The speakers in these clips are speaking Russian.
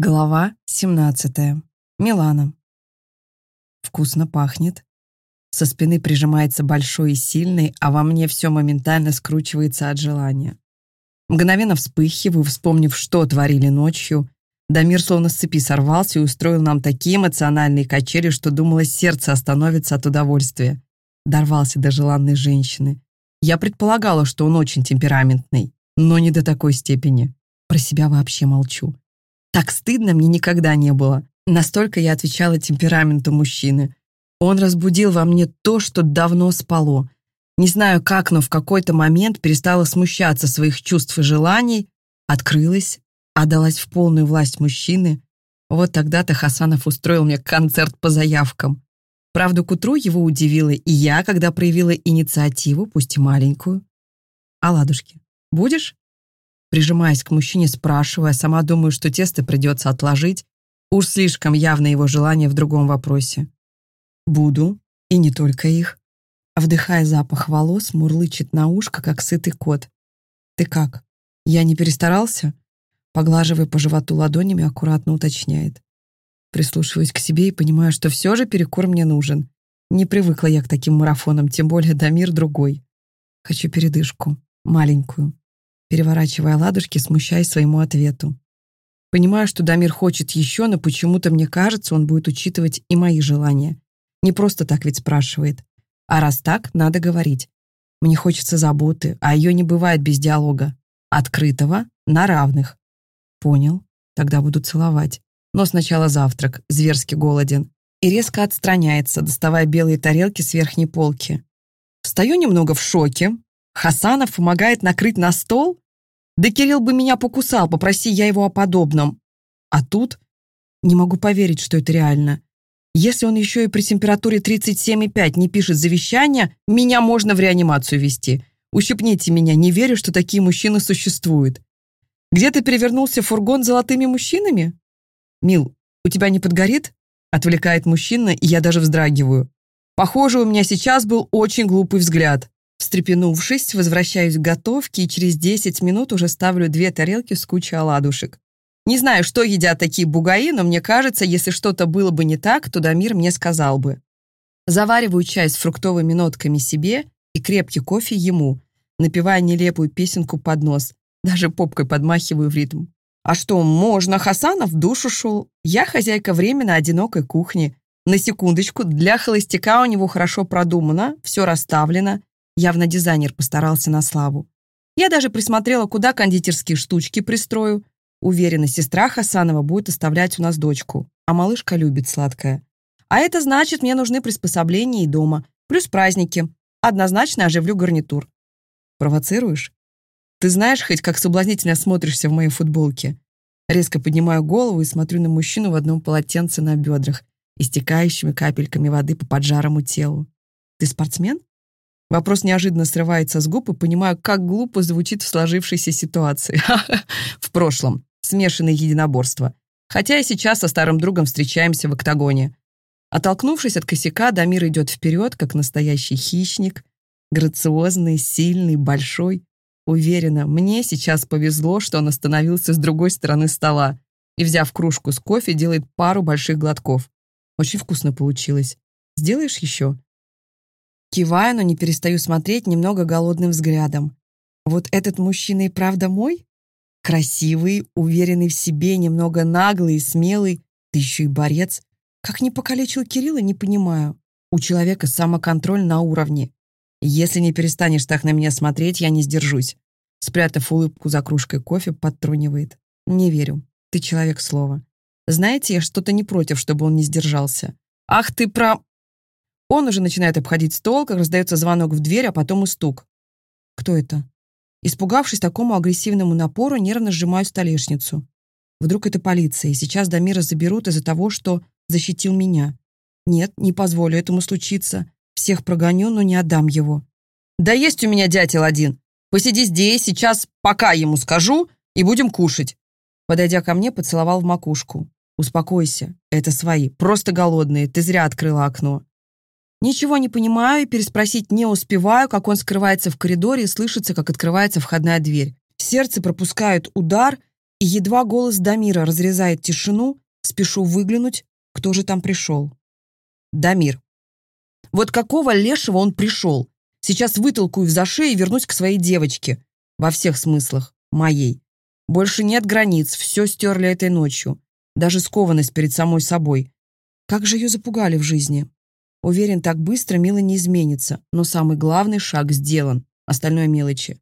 Глава 17. Милана. Вкусно пахнет. Со спины прижимается большой и сильный, а во мне все моментально скручивается от желания. Мгновенно вспыхиваю, вспомнив, что творили ночью. Дамир словно с цепи сорвался и устроил нам такие эмоциональные качели, что думала, сердце остановится от удовольствия. Дорвался до желанной женщины. Я предполагала, что он очень темпераментный, но не до такой степени. Про себя вообще молчу. Так стыдно мне никогда не было. Настолько я отвечала темпераменту мужчины. Он разбудил во мне то, что давно спало. Не знаю как, но в какой-то момент перестала смущаться своих чувств и желаний, открылась, отдалась в полную власть мужчины. Вот тогда-то Хасанов устроил мне концерт по заявкам. Правда, к утру его удивила и я, когда проявила инициативу, пусть и маленькую. «Оладушки, будешь?» Прижимаясь к мужчине, спрашивая, сама думаю, что тесто придется отложить. Уж слишком явно его желание в другом вопросе. Буду, и не только их. Вдыхая запах волос, мурлычет на ушко, как сытый кот. «Ты как? Я не перестарался?» Поглаживая по животу ладонями, аккуратно уточняет. Прислушиваюсь к себе и понимаю, что все же перекур мне нужен. Не привыкла я к таким марафонам, тем более Дамир другой. Хочу передышку, маленькую, переворачивая ладушки, смущаясь своему ответу. Понимаю, что Дамир хочет еще, но почему-то мне кажется, он будет учитывать и мои желания. Не просто так ведь спрашивает. А раз так, надо говорить. Мне хочется заботы, а ее не бывает без диалога. Открытого, на равных. Понял, тогда буду целовать. Но сначала завтрак, зверски голоден. И резко отстраняется, доставая белые тарелки с верхней полки. Встаю немного в шоке, Хасанов помогает накрыть на стол? Да Кирилл бы меня покусал, попроси я его о подобном. А тут не могу поверить, что это реально. Если он еще и при температуре 37,5 не пишет завещание, меня можно в реанимацию вести. Ущипните меня, не верю, что такие мужчины существуют. Где ты перевернулся фургон с золотыми мужчинами? Мил, у тебя не подгорит? Отвлекает мужчина, и я даже вздрагиваю. Похоже, у меня сейчас был очень глупый взгляд. Встрепенувшись, возвращаюсь к готовке и через 10 минут уже ставлю две тарелки с кучей оладушек. Не знаю, что едят такие бугаи, но мне кажется, если что-то было бы не так, то Дамир мне сказал бы. Завариваю чай с фруктовыми нотками себе и крепкий кофе ему, напевая нелепую песенку под нос. Даже попкой подмахиваю в ритм. А что, можно, Хасанов в душу шел. Я хозяйка временно одинокой кухни. На секундочку, для холостяка у него хорошо продумано, все расставлено, Явно дизайнер постарался на славу. Я даже присмотрела, куда кондитерские штучки пристрою. Уверена, сестра Хасанова будет оставлять у нас дочку, а малышка любит сладкое. А это значит, мне нужны приспособления и дома, плюс праздники. Однозначно оживлю гарнитур. Провоцируешь? Ты знаешь хоть, как соблазнительно смотришься в моей футболке? Резко поднимаю голову и смотрю на мужчину в одном полотенце на бедрах, истекающими капельками воды по поджарому телу. Ты спортсмен? Вопрос неожиданно срывается с губ и понимаю, как глупо звучит в сложившейся ситуации. В прошлом. Смешанное единоборство. Хотя и сейчас со старым другом встречаемся в октагоне. Оттолкнувшись от косяка, Дамир идет вперед, как настоящий хищник. Грациозный, сильный, большой. Уверена, мне сейчас повезло, что он остановился с другой стороны стола и, взяв кружку с кофе, делает пару больших глотков. Очень вкусно получилось. Сделаешь еще? Киваю, но не перестаю смотреть немного голодным взглядом. Вот этот мужчина и правда мой? Красивый, уверенный в себе, немного наглый и смелый, да еще и борец. Как не покалечил Кирилла, не понимаю. У человека самоконтроль на уровне. Если не перестанешь так на меня смотреть, я не сдержусь. Спрятав улыбку за кружкой кофе, подтрунивает. Не верю. Ты человек слова. Знаете, я что-то не против, чтобы он не сдержался. Ах ты про... Он уже начинает обходить стол, как раздается звонок в дверь, а потом и стук. Кто это? Испугавшись такому агрессивному напору, нервно сжимаю столешницу. Вдруг это полиция, и сейчас Дамира заберут из-за того, что защитил меня. Нет, не позволю этому случиться. Всех прогоню, но не отдам его. Да есть у меня дятел один. Посиди здесь, сейчас пока ему скажу, и будем кушать. Подойдя ко мне, поцеловал в макушку. Успокойся, это свои, просто голодные, ты зря открыла окно. Ничего не понимаю и переспросить не успеваю, как он скрывается в коридоре и слышится, как открывается входная дверь. Сердце пропускает удар, И едва голос Дамира разрезает тишину, спешу выглянуть, кто же там пришел. Дамир. Вот какого лешего он пришел? Сейчас вытолкаю в зашей и вернусь к своей девочке. Во всех смыслах. Моей. Больше нет границ, все стерли этой ночью. Даже скованность перед самой собой. Как же ее запугали в жизни. Уверен, так быстро Мила не изменится, но самый главный шаг сделан, остальное мелочи.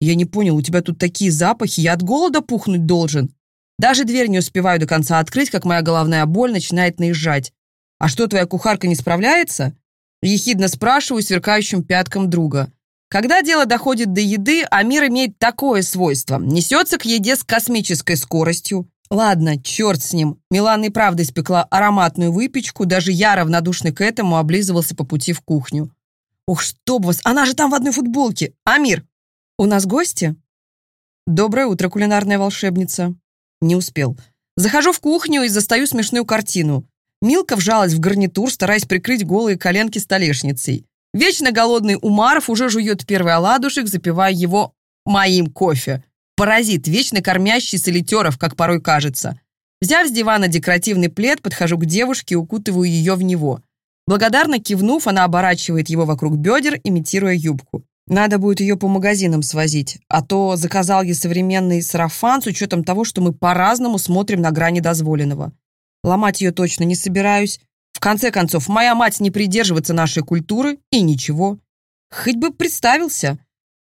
Я не понял, у тебя тут такие запахи, я от голода пухнуть должен. Даже дверь не успеваю до конца открыть, как моя головная боль начинает наезжать. А что, твоя кухарка не справляется? Ехидно спрашиваю сверкающим пятком друга. Когда дело доходит до еды, Амир имеет такое свойство. Несется к еде с космической скоростью. Ладно, черт с ним. Милана и правда испекла ароматную выпечку, даже я, равнодушный к этому, облизывался по пути в кухню. Ух, чтоб вас, она же там в одной футболке. Амир, у нас гости? Доброе утро, кулинарная волшебница. Не успел. Захожу в кухню и застаю смешную картину. Милка вжалась в гарнитур, стараясь прикрыть голые коленки столешницей. Вечно голодный Умаров уже жует первый оладушек, запивая его моим кофе. Паразит, вечно кормящий солитеров, как порой кажется. Взяв с дивана декоративный плед, подхожу к девушке и укутываю ее в него. Благодарно кивнув, она оборачивает его вокруг бедер, имитируя юбку. Надо будет ее по магазинам свозить, а то заказал ей современный сарафан с учетом того, что мы по-разному смотрим на грани дозволенного. Ломать ее точно не собираюсь, в конце концов, моя мать не придерживается нашей культуры, и ничего. Хоть бы представился.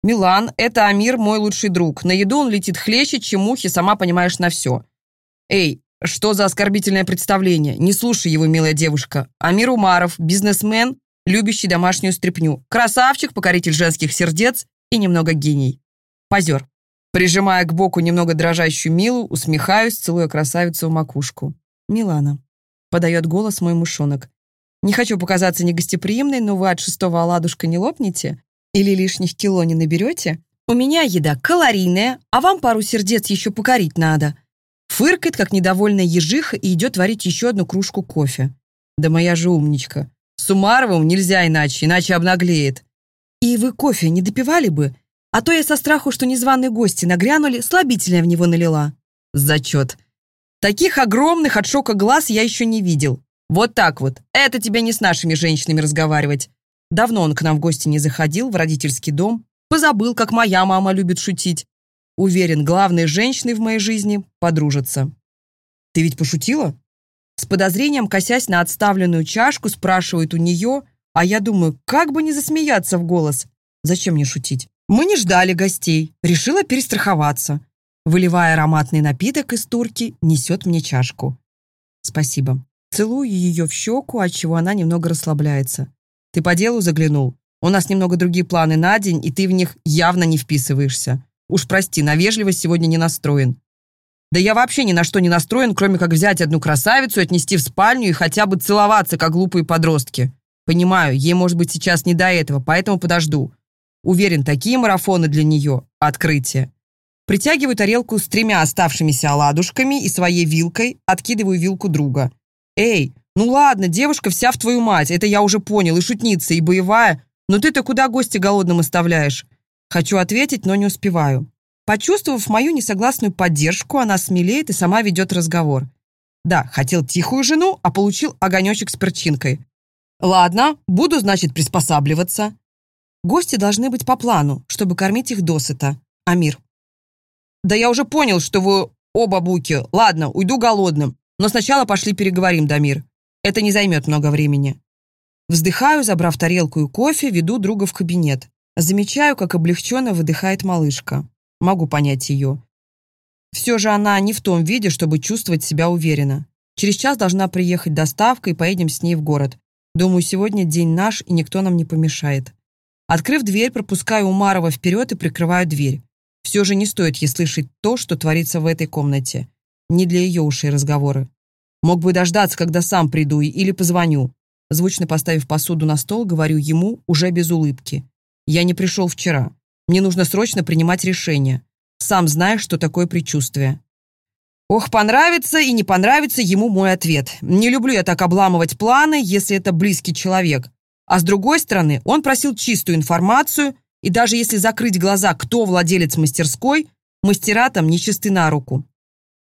Милан — это Амир, мой лучший друг. На еду он летит хлеще, чем мухи, сама понимаешь, на все. Эй, что за оскорбительное представление? Не слушай его, милая девушка. Амир Умаров, бизнесмен, любящий домашнюю стряпню. Красавчик, покоритель женских сердец и немного гений. Позер. Прижимая к боку немного дрожащую Милу, усмехаюсь, целуя красавицу в макушку. Милана. Подает голос мой мышонок. Не хочу показаться негостеприимной, но вы от шестого оладушка не лопнете? Или лишних кило не наберете? У меня еда калорийная, а вам пару сердец еще покорить надо. Фыркает, как недовольная ежиха, и идет варить еще одну кружку кофе. Да моя же умничка. С Умаровым нельзя иначе, иначе обнаглеет. И вы кофе не допивали бы? А то я со страху, что незваные гости нагрянули, слабительное в него налила. Зачет. Таких огромных от шока глаз я еще не видел. Вот так вот. Это тебе не с нашими женщинами разговаривать. Давно он к нам в гости не заходил, в родительский дом. Позабыл, как моя мама любит шутить. Уверен, главные женщины в моей жизни подружатся. Ты ведь пошутила? С подозрением, косясь на отставленную чашку, спрашивает у нее, а я думаю, как бы не засмеяться в голос. Зачем мне шутить? Мы не ждали гостей. Решила перестраховаться. Выливая ароматный напиток из турки, несет мне чашку. Спасибо. Целую ее в щеку, отчего она немного расслабляется. Ты по делу заглянул? У нас немного другие планы на день, и ты в них явно не вписываешься. Уж прости, на вежливость сегодня не настроен. Да я вообще ни на что не настроен, кроме как взять одну красавицу, отнести в спальню и хотя бы целоваться, как глупые подростки. Понимаю, ей может быть сейчас не до этого, поэтому подожду. Уверен, такие марафоны для нее – открытие. Притягиваю тарелку с тремя оставшимися оладушками и своей вилкой откидываю вилку друга. «Эй, ну ладно, девушка вся в твою мать, это я уже понял, и шутница, и боевая, но ты-то куда гостя голодным оставляешь?» Хочу ответить, но не успеваю. Почувствовав мою несогласную поддержку, она смелеет и сама ведет разговор. Да, хотел тихую жену, а получил огонечек с перчинкой. Ладно, буду, значит, приспосабливаться. Гости должны быть по плану, чтобы кормить их досыта. Амир. «Да я уже понял, что вы оба буки. Ладно, уйду голодным. Но сначала пошли переговорим, Дамир. Это не займет много времени». Вздыхаю, забрав тарелку и кофе, веду друга в кабинет. Замечаю, как облегченно выдыхает малышка. Могу понять ее. Все же она не в том виде, чтобы чувствовать себя уверенно. Через час должна приехать доставка, и поедем с ней в город. Думаю, сегодня день наш, и никто нам не помешает. Открыв дверь, пропускаю Умарова вперед и прикрываю дверь. Все же не стоит ей слышать то, что творится в этой комнате. Не для ее ушей разговоры. Мог бы дождаться, когда сам приду или позвоню. Звучно поставив посуду на стол, говорю ему уже без улыбки. Я не пришел вчера. Мне нужно срочно принимать решение. Сам знаешь, что такое предчувствие. Ох, понравится и не понравится ему мой ответ. Не люблю я так обламывать планы, если это близкий человек. А с другой стороны, он просил чистую информацию, и даже если закрыть глаза, кто владелец мастерской, Мастера там нечисты на руку.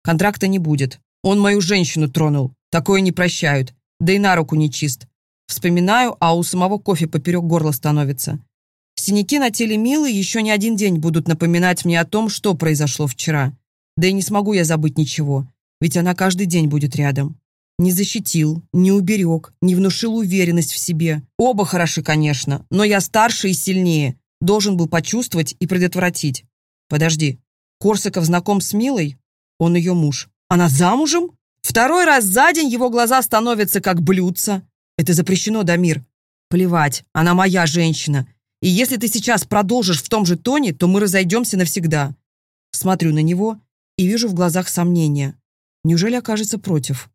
Контракта не будет. Он мою женщину тронул. Такое не прощают. Да и на руку не чист. Вспоминаю, а у самого кофе поперек горла становится. Синяки на теле Милы еще не один день будут напоминать мне о том, что произошло вчера. Да и не смогу я забыть ничего, ведь она каждый день будет рядом. Не защитил, не уберег, не внушил уверенность в себе. Оба хороши, конечно, но я старше и сильнее. Должен был почувствовать и предотвратить. Подожди, Корсаков знаком с Милой? Он ее муж. Она замужем? Второй раз за день его глаза становятся как блюдца. Это запрещено, Дамир. Плевать, она моя женщина. И если ты сейчас продолжишь в том же тоне, то мы разойдемся навсегда. Смотрю на него и вижу в глазах сомнения. Неужели окажется против?